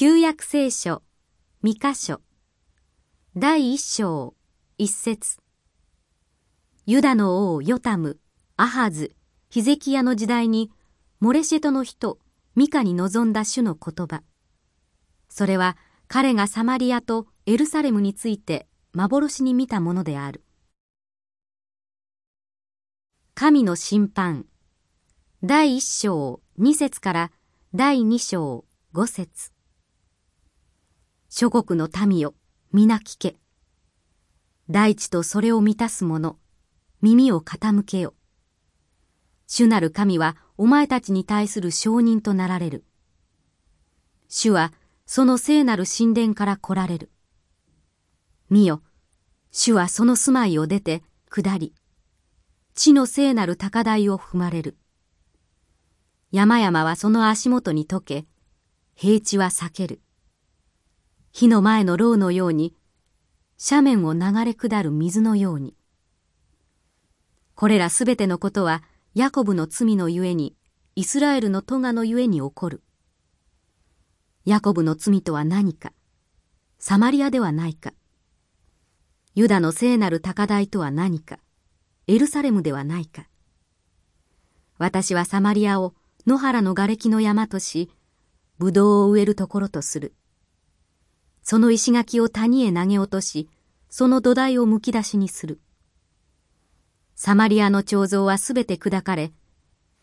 旧約聖書、三箇所、第一章、一節。ユダの王ヨタム、アハズ、ヒゼキヤの時代に、モレシェトの人、ミカに臨んだ主の言葉。それは彼がサマリアとエルサレムについて幻に見たものである。神の審判第一章二節から第二章五節諸国の民よ、皆聞け。大地とそれを満たす者、耳を傾けよ。主なる神はお前たちに対する証人となられる。主はその聖なる神殿から来られる。見よ、主はその住まいを出て下り、地の聖なる高台を踏まれる。山々はその足元に溶け、平地は避ける。火の前の牢のように、斜面を流れ下る水のように。これらすべてのことは、ヤコブの罪のゆえに、イスラエルの咎のゆえに起こる。ヤコブの罪とは何か、サマリアではないか、ユダの聖なる高台とは何か、エルサレムではないか。私はサマリアを野原の瓦礫の山とし、葡萄を植えるところとする。その石垣を谷へ投げ落とし、その土台をむき出しにする。サマリアの彫像はすべて砕かれ、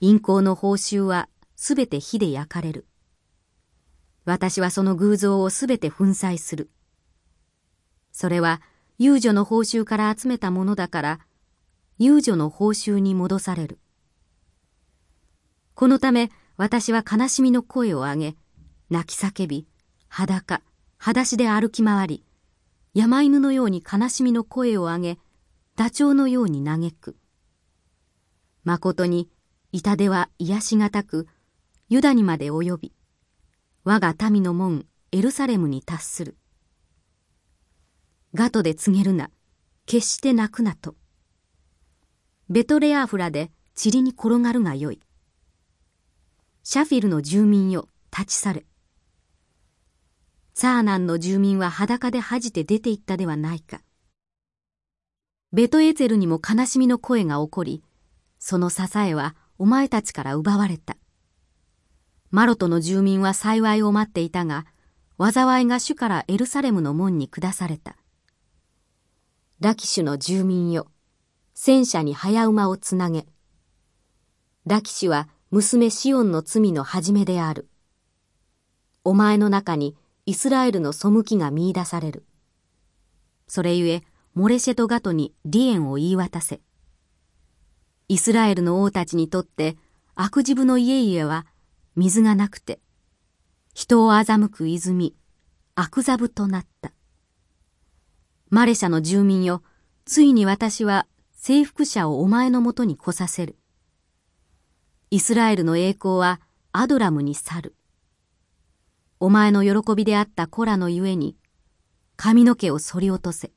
陰行の報酬はすべて火で焼かれる。私はその偶像をすべて粉砕する。それは、遊女の報酬から集めたものだから、遊女の報酬に戻される。このため私は悲しみの声を上げ、泣き叫び、裸、裸足で歩き回り、山犬のように悲しみの声を上げ、ダチョウのように嘆く。誠に痛手は癒しがたく、ユダにまで及び、我が民の門エルサレムに達する。ガトで告げるな、決して泣くなと。ベトレアーフラで塵に転がるがよい。シャフィルの住民よ、立ち去れ。サーナンの住民は裸で恥じて出て行ったではないか。ベトエゼルにも悲しみの声が起こり、その支えはお前たちから奪われた。マロトの住民は幸いを待っていたが、災いが主からエルサレムの門に下された。ラキシュの住民よ、戦車に早馬をつなげ。ラキシュは娘シオンの罪の始めである。お前の中にイスラエルの背きが見出される。それゆえ、モレシェトガトに離縁を言い渡せ。イスラエルの王たちにとって悪事部の家々は水がなくて、人を欺く泉、悪座部となった。マレシャの住民よ、ついに私は征服者をお前のもとに来させる。イスラエルの栄光はアドラムに去る。お前の喜びであったコラのゆえに、髪の毛を剃り落とせ。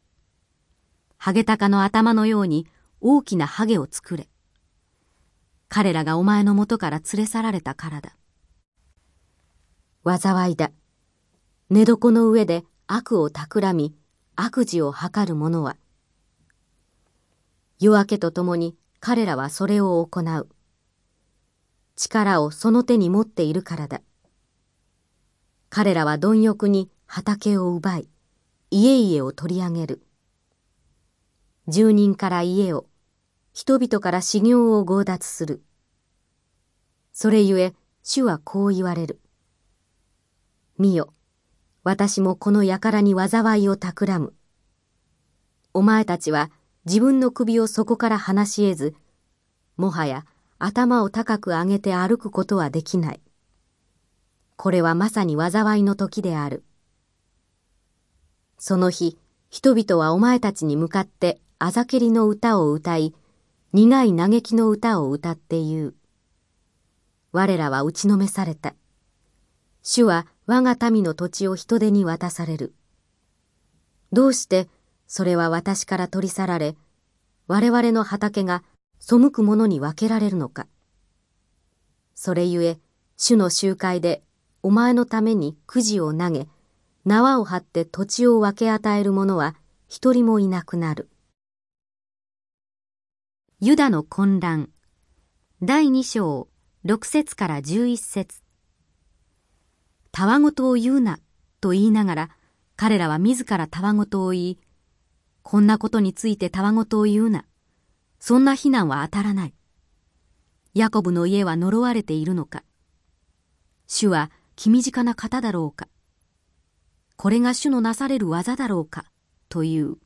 ハゲタカの頭のように大きなハゲを作れ。彼らがお前のもとから連れ去られたからだ。災いだ。寝床の上で悪を企み、悪事を図る者は。夜明けとともに彼らはそれを行う。力をその手に持っているからだ。彼らは貪欲に畑を奪い、家々を取り上げる。住人から家を、人々から修行を強奪する。それゆえ、主はこう言われる。見よ、私もこの輩に災いを企む。お前たちは自分の首をそこから離し得ず、もはや頭を高く上げて歩くことはできない。これはまさに災いの時である。その日、人々はお前たちに向かってあざけりの歌を歌い、苦い嘆きの歌を歌って言う。我らは打ちのめされた。主は我が民の土地を人手に渡される。どうしてそれは私から取り去られ、我々の畑が背く者に分けられるのか。それゆえ、主の集会でお前のためにくじを投げ、縄を張って土地を分け与える者は一人もいなくなる。ユダの混乱。第二章六節から十一節。たわごとを言うなと言いながら彼らは自らたわごとを言いこんなことについてたわごとを言うなそんな非難は当たらない。ヤコブの家は呪われているのか。主は気短な方だろうかこれが主のなされる技だろうかという。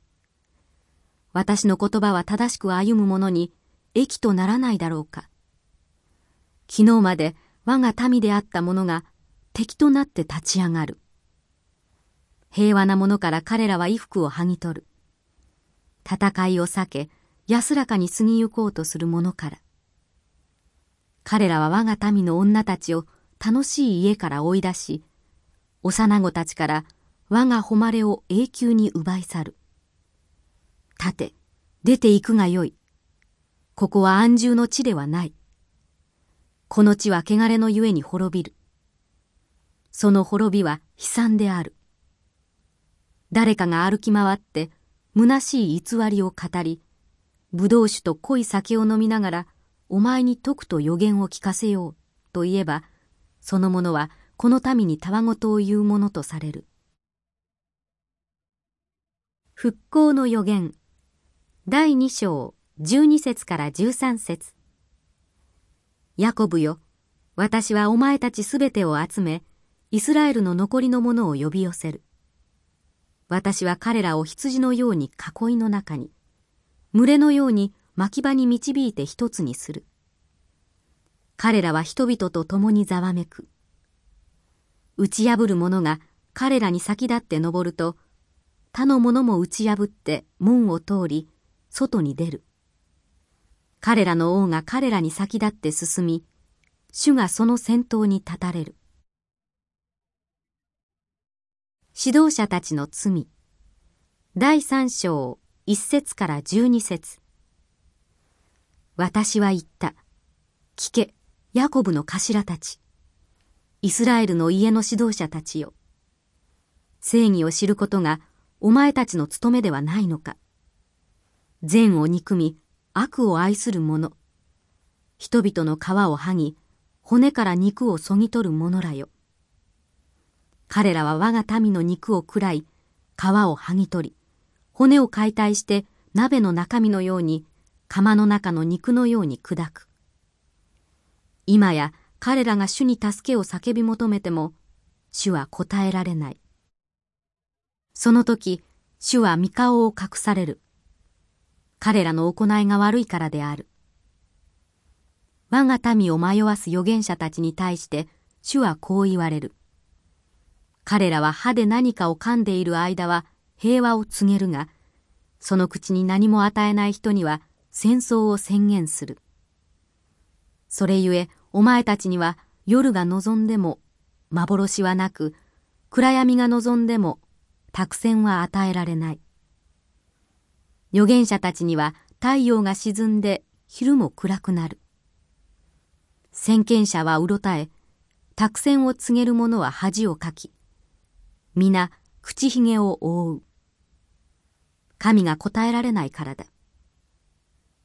私の言葉は正しく歩む者に益とならないだろうか。昨日まで我が民であった者が敵となって立ち上がる。平和な者から彼らは衣服を剥ぎ取る。戦いを避け、安らかに過ぎゆこうとする者から。彼らは我が民の女たちを楽しい家から追い出し、幼子たちから我が誉れを永久に奪い去る。立て、出て行くがよい。ここは安住の地ではない。この地は汚れのゆえに滅びる。その滅びは悲惨である。誰かが歩き回って虚しい偽りを語り、葡萄酒と濃い酒を飲みながらお前に説くと予言を聞かせようと言えば、その者はこの民にたわごとを言うものとされる。復興の予言。第2章12節から13節。ヤコブよ私はお前たちすべてを集めイスラエルの残りのものを呼び寄せる。私は彼らを羊のように囲いの中に群れのように牧場に導いて一つにする。彼らは人々と共にざわめく打ち破る者が彼らに先立って登ると他の者も打ち破って門を通り、外に出る。彼らの王が彼らに先立って進み、主がその先頭に立たれる。指導者たちの罪。第三章、一節から十二節。私は言った。聞け、ヤコブの頭たち。イスラエルの家の指導者たちよ。正義を知ることがお前たちの務めではないのか。善を憎み、悪を愛する者。人々の皮を剥ぎ、骨から肉をそぎ取る者らよ。彼らは我が民の肉を喰らい、皮を剥ぎ取り、骨を解体して鍋の中身のように、釜の中の肉のように砕く。今や彼らが主に助けを叫び求めても、主は答えられない。その時、主は御顔を隠される。彼らの行いが悪いからである。我が民を迷わす預言者たちに対して、主はこう言われる。彼らは歯で何かを噛んでいる間は平和を告げるが、その口に何も与えない人には戦争を宣言する。それゆえ、お前たちには夜が望んでも幻はなく、暗闇が望んでも託戦は与えられない。預言者たちには太陽が沈んで昼も暗くなる。先見者はうろたえ、託戦を告げる者は恥をかき、皆口ひげを覆う。神が答えられないからだ。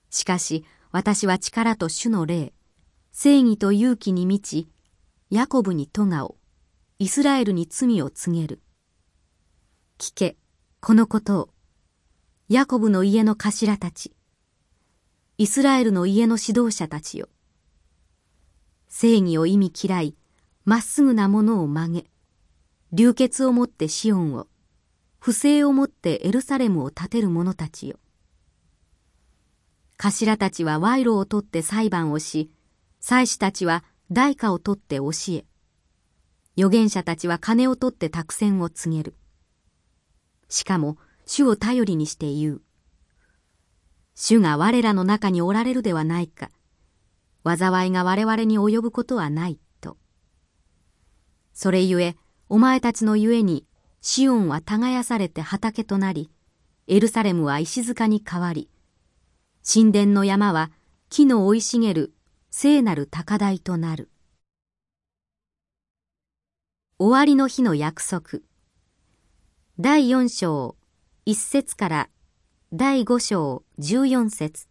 しかし私は力と主の霊、正義と勇気に満ち、ヤコブに咎を、イスラエルに罪を告げる。聞け、このことを。ヤコブの家の頭たち、イスラエルの家の指導者たちよ。正義を意味嫌い、まっすぐなものを曲げ、流血をもってシオンを、不正をもってエルサレムを建てる者たちよ。頭たちは賄賂を取って裁判をし、祭司たちは代価を取って教え、預言者たちは金を取って託戦を告げる。しかも主を頼りにして言う。主が我らの中におられるではないか。災いが我々に及ぶことはないと。それゆえ、お前たちのゆえに、シオンは耕されて畑となり、エルサレムは石塚に変わり、神殿の山は木の生い茂る聖なる高台となる。終わりの日の約束第4章1節から第5章14節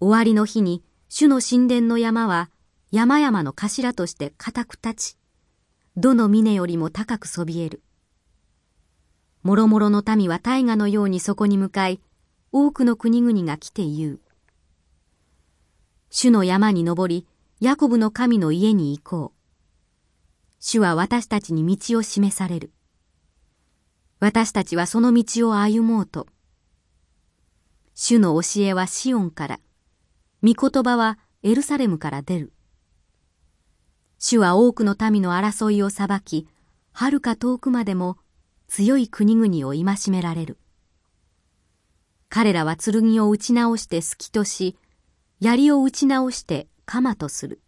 終わりの日に主の神殿の山は山々の頭として固く立ち、どの峰よりも高くそびえる。もろもろの民は大河のようにそこに向かい、多くの国々が来て言う。主の山に登り、ヤコブの神の家に行こう。主は私たちに道を示される。私たちはその道を歩もうと。主の教えはシオンから、御言葉はエルサレムから出る。主は多くの民の争いを裁き、遥か遠くまでも強い国々を戒められる。彼らは剣を打ち直して好きとし、槍を打ち直して鎌とする。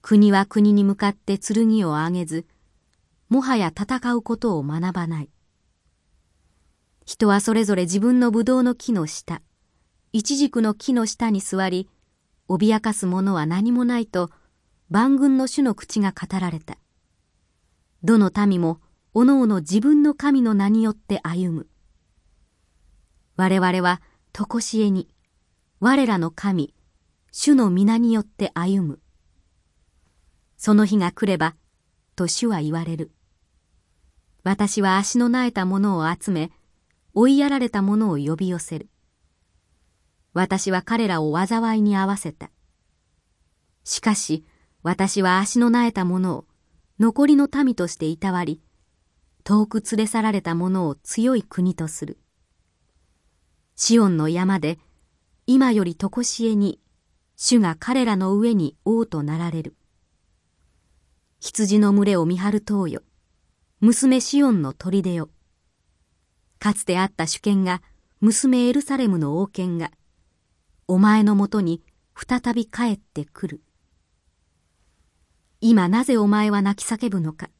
国は国に向かって剣を上げず、もはや戦うことを学ばない。人はそれぞれ自分の葡萄の木の下、一軸の木の下に座り、脅かすものは何もないと、万軍の主の口が語られた。どの民も、おのおの自分の神の名によって歩む。我々は、とこしえに、我らの神、主の皆によって歩む。その日が来れば、と主は言われる。私は足の苗えたものを集め、追いやられたものを呼び寄せる。私は彼らを災いに合わせた。しかし、私は足の苗えたものを残りの民としていたわり、遠く連れ去られたものを強い国とする。シオンの山で、今より常しえに、主が彼らの上に王となられる。羊の群れを見張る塔よ。娘シオンの砦よ。かつてあった主権が、娘エルサレムの王権が、お前のもとに再び帰ってくる。今なぜお前は泣き叫ぶのか。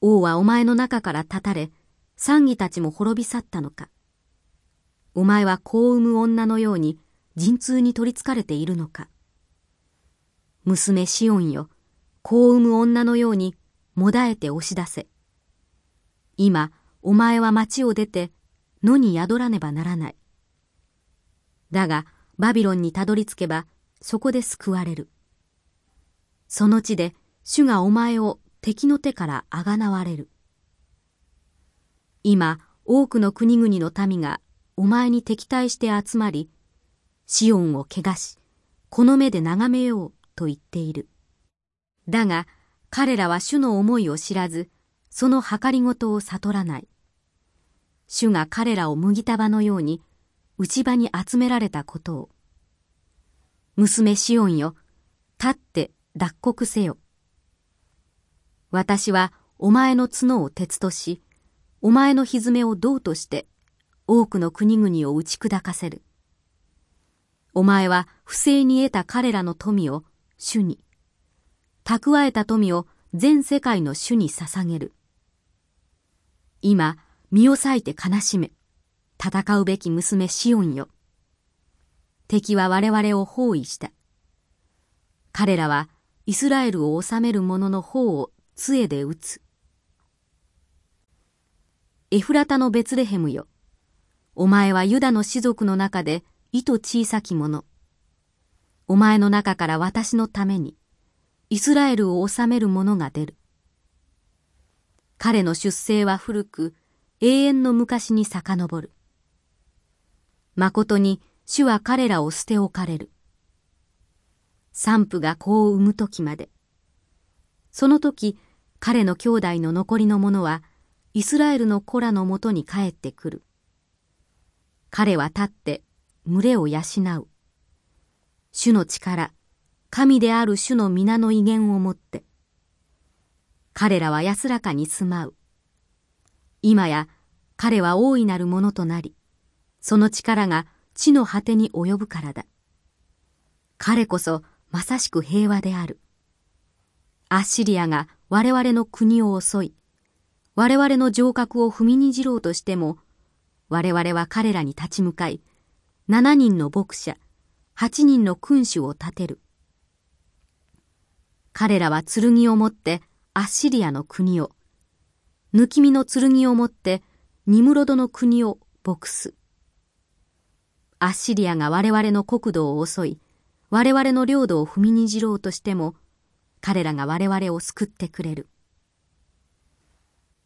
王はお前の中から立たれ、賛儀たちも滅び去ったのか。お前は子を産む女のように陣痛に取りつかれているのか。娘シオンよ、子を産む女のようにもだえて押し出せ。今、お前は町を出て野に宿らねばならない。だが、バビロンにたどり着けば、そこで救われる。その地で主がお前を敵の手からあがなわれる。今、多くの国々の民がお前に敵対して集まり、シオンを汚し、この目で眺めようと言っている。だが、彼らは主の思いを知らず、その計りごとを悟らない。主が彼らを麦束のように内場に集められたことを。娘シオンよ、立って脱穀せよ。私はお前の角を鉄とし、お前の蹄を銅として、多くの国々を打ち砕かせる。お前は不正に得た彼らの富を主に、蓄えた富を全世界の主に捧げる。今、身を裂いて悲しめ、戦うべき娘シオンよ。敵は我々を包囲した。彼らはイスラエルを治める者の方を杖で撃つ。エフラタのベツレヘムよ。お前はユダの士族の中で糸小さき者。お前の中から私のために、イスラエルを治める者が出る。彼の出生は古く、永遠の昔に遡る。誠に主は彼らを捨て置かれる。産婦が子を産む時まで。その時、彼の兄弟の残りの者は、イスラエルの子らのもとに帰ってくる。彼は立って、群れを養う。主の力、神である主の皆の威厳をもって。彼らは安らかに住まう。今や彼は大いなるものとなり、その力が地の果てに及ぶからだ。彼こそまさしく平和である。アッシリアが我々の国を襲い、我々の城郭を踏みにじろうとしても、我々は彼らに立ち向かい、七人の牧者、八人の君主を立てる。彼らは剣を持ってアッシリアの国を、抜き身の剣を持ってニムロドの国を牧す。アッシリアが我々の国土を襲い、我々の領土を踏みにじろうとしても、彼らが我々を救ってくれる。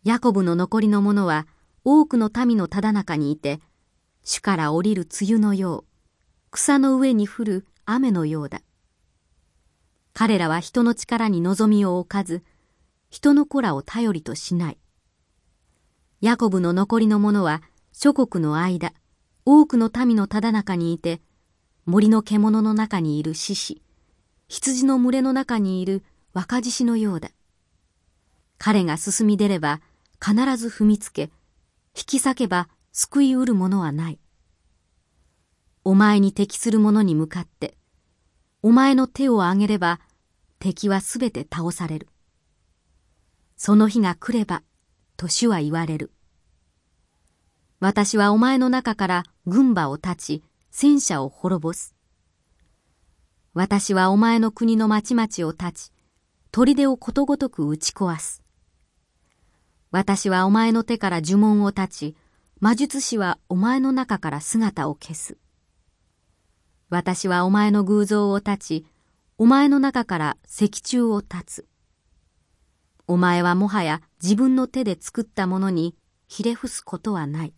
ヤコブの残りの者は多くの民のただ中にいて、主から降りる梅雨のよう、草の上に降る雨のようだ。彼らは人の力に望みを置かず、人の子らを頼りとしない。ヤコブの残りの者は諸国の間、多くの民のただ中にいて、森の獣の中にいる獅子、羊の群れの中にいる若獅子のようだ。彼が進み出れば必ず踏みつけ、引き裂けば救いうるものはない。お前に敵する者に向かって、お前の手を挙げれば敵はすべて倒される。その日が来れば、と主は言われる。私はお前の中から軍馬を立ち、戦車を滅ぼす。私はお前の国の町々を立ち、砦をことごとく打ち壊す。私はお前の手から呪文を断ち、魔術師はお前の中から姿を消す。私はお前の偶像を断ち、お前の中から石柱を断つ。お前はもはや自分の手で作ったものにひれ伏すことはない。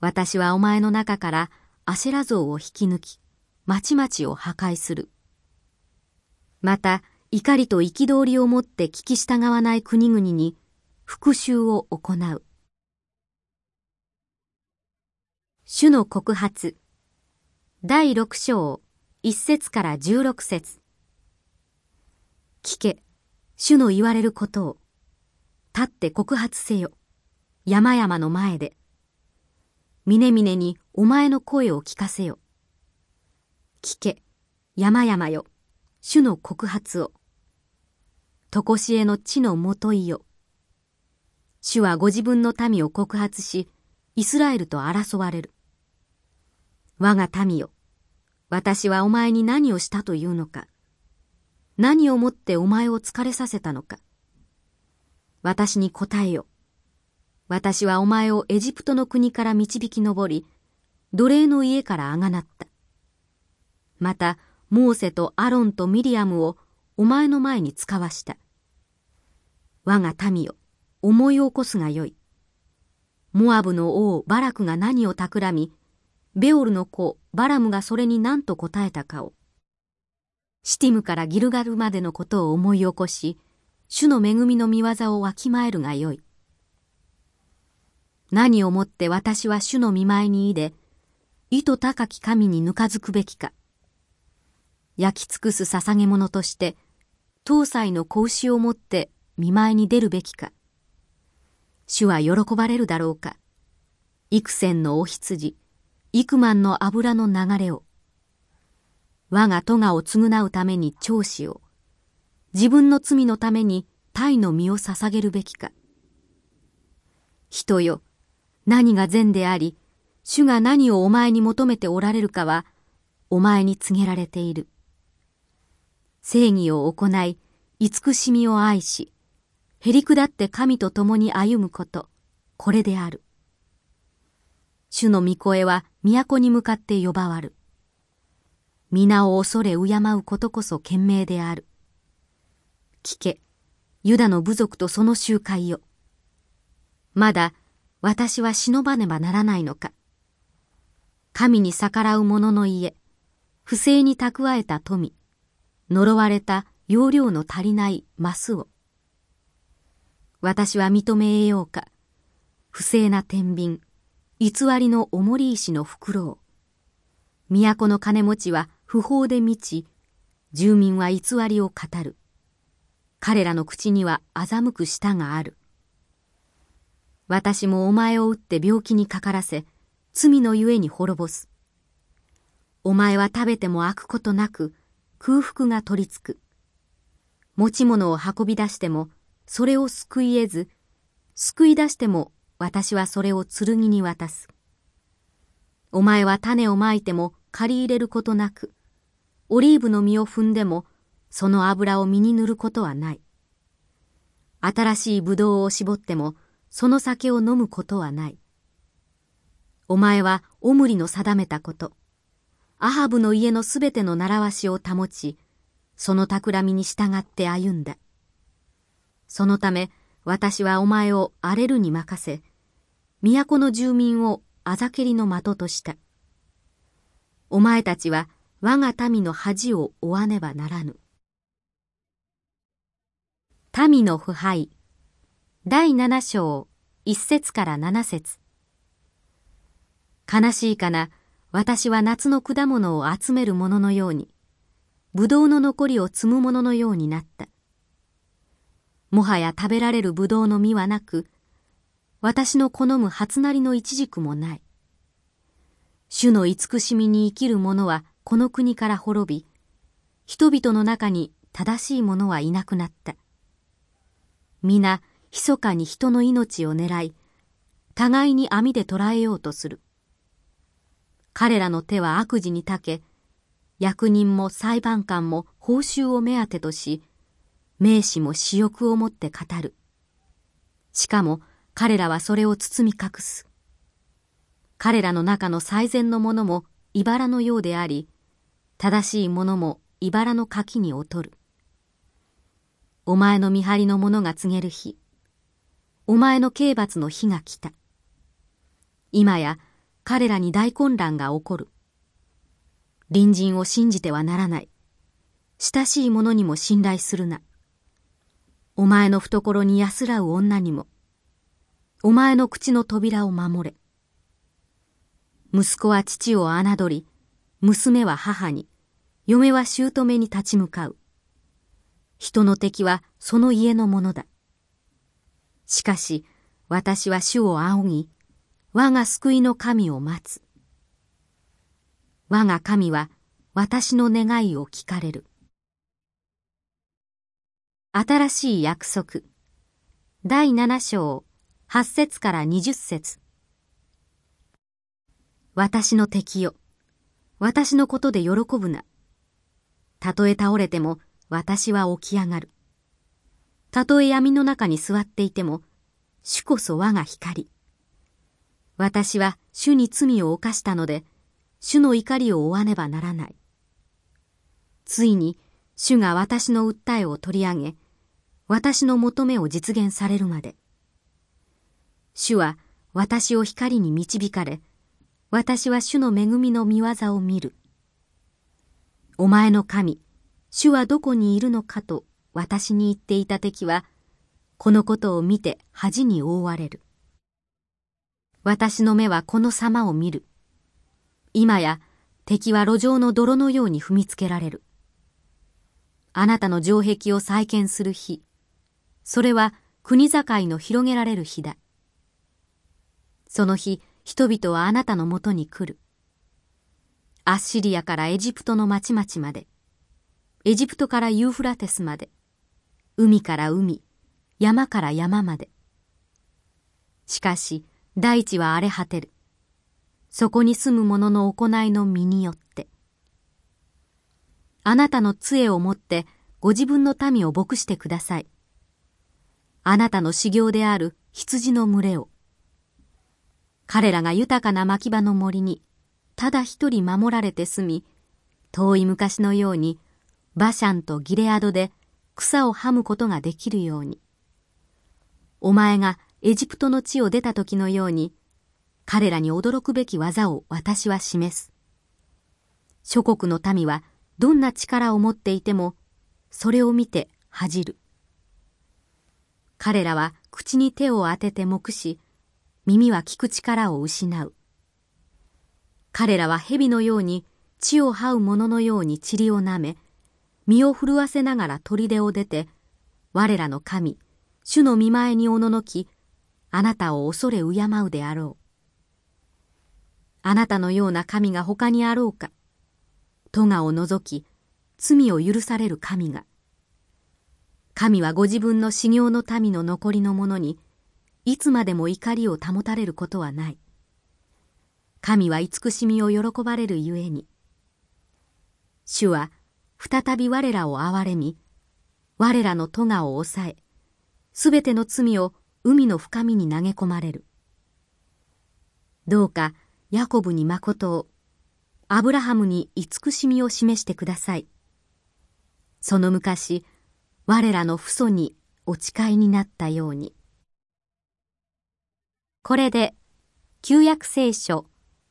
私はお前の中からアシェラ像を引き抜き、町々を破壊する。また、怒りと憤りをもって聞き従わない国々に復讐を行う。主の告発第六章一節から十六節聞け、主の言われることを。立って告発せよ。山々の前で。峰々にお前の声を聞かせよ。聞け、山々よ。主の告発を。とこしえの地のもといよ。主はご自分の民を告発し、イスラエルと争われる。我が民よ、私はお前に何をしたというのか。何をもってお前を疲れさせたのか。私に答えよ。私はお前をエジプトの国から導き上り、奴隷の家からあがなった。また、モーセとアロンとミリアムをお前の前に使わした。我が民よ。思い起こすがよい。モアブの王バラクが何を企み、ベオルの子バラムがそれに何と答えたかを。シティムからギルガルまでのことを思い起こし、主の恵みの見業をわきまえるがよい。何をもって私は主の見舞いにいで、意図高き神にぬかづくべきか。焼き尽くす捧げ物として、東西の子牛をもって見舞いに出るべきか。主は喜ばれるだろうか。幾千のお羊、幾万の油の流れを。我が咎を償うために長子を。自分の罪のために鯛の身を捧げるべきか。人よ、何が善であり、主が何をお前に求めておられるかは、お前に告げられている。正義を行い、慈しみを愛し、へり下って神と共に歩むこと、これである。主の御声は都に向かって呼ばわる。皆を恐れ敬うことこそ賢明である。聞け、ユダの部族とその集会よ。まだ私は忍ばねばならないのか。神に逆らう者の家、不正に蓄えた富、呪われた容量の足りないマスを。私は認め得ようか。不正な天秤、偽りの重り石の袋を。都の金持ちは不法で満ち、住民は偽りを語る。彼らの口には欺く舌がある。私もお前を打って病気にかからせ、罪のゆえに滅ぼす。お前は食べても開くことなく、空腹が取りつく。持ち物を運び出しても、それを救い得ず、救い出しても私はそれを剣に渡す。お前は種をまいても借り入れることなく、オリーブの実を踏んでもその油を身に塗ることはない。新しい葡萄を絞っても、その酒を飲むことはない。お前はオムリの定めたこと、アハブの家のすべての習わしを保ち、その企みに従って歩んだ。そのため、私はお前を荒れるに任せ、都の住民をあざけりの的とした。お前たちは我が民の恥を負わねばならぬ。民の腐敗第七章一節から七節悲しいかな私は夏の果物を集める者のようにぶどうの残りを摘む者のようになったもはや食べられるぶどうの実はなく私の好む初なりの一軸もない。主の慈しみに生きる者はこの国から滅び人々の中に正しい者はいなくなった。皆密かに人の命を狙い互いに網で捕らえようとする。彼らの手は悪事に長け役人も裁判官も報酬を目当てとし名士も私欲を持って語るしかも彼らはそれを包み隠す彼らの中の最善の者も茨のようであり正しい者も茨の柿に劣るお前の見張りの者が告げる日、お前の刑罰の日が来た。今や彼らに大混乱が起こる。隣人を信じてはならない。親しい者にも信頼するな。お前の懐に安らう女にも、お前の口の扉を守れ。息子は父を侮り、娘は母に、嫁は姑に立ち向かう。人の敵はその家のものだ。しかし、私は主を仰ぎ、我が救いの神を待つ。我が神は私の願いを聞かれる。新しい約束。第七章、八節から二十節。私の敵よ。私のことで喜ぶな。たとえ倒れても私は起き上がる。たとえ闇の中に座っていても、主こそ我が光。私は主に罪を犯したので、主の怒りを負わねばならない。ついに、主が私の訴えを取り上げ、私の求めを実現されるまで。主は私を光に導かれ、私は主の恵みの見業を見る。お前の神、主はどこにいるのかと私に言っていた敵は、このことを見て恥に覆われる。私の目はこの様を見る。今や敵は路上の泥のように踏みつけられる。あなたの城壁を再建する日、それは国境の広げられる日だ。その日、人々はあなたのもとに来る。アッシリアからエジプトの町々まで。エジプトからユーフラテスまで、海から海、山から山まで。しかし、大地は荒れ果てる。そこに住む者の行いの身によって。あなたの杖を持ってご自分の民を牧してください。あなたの修行である羊の群れを。彼らが豊かな牧場の森に、ただ一人守られて住み、遠い昔のようにバシャンとギレアドで草をはむことができるように。お前がエジプトの地を出た時のように、彼らに驚くべき技を私は示す。諸国の民はどんな力を持っていても、それを見て恥じる。彼らは口に手を当てて目し、耳は聞く力を失う。彼らは蛇のように地を這う者のように塵を舐め、身を震わせながら砦を出て、我らの神、主の見前におののき、あなたを恐れ敬うであろう。あなたのような神が他にあろうか。咎を除き、罪を許される神が。神はご自分の修行の民の残りの者に、いつまでも怒りを保たれることはない。神は慈しみを喜ばれるゆえに。主は再び我らを憐れみ、我らの咎を抑え、すべての罪を海の深みに投げ込まれる。どうか、ヤコブに誠を、アブラハムに慈しみを示してください。その昔、我らの父祖にお誓いになったように。これで、旧約聖書、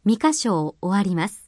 三箇所を終わります。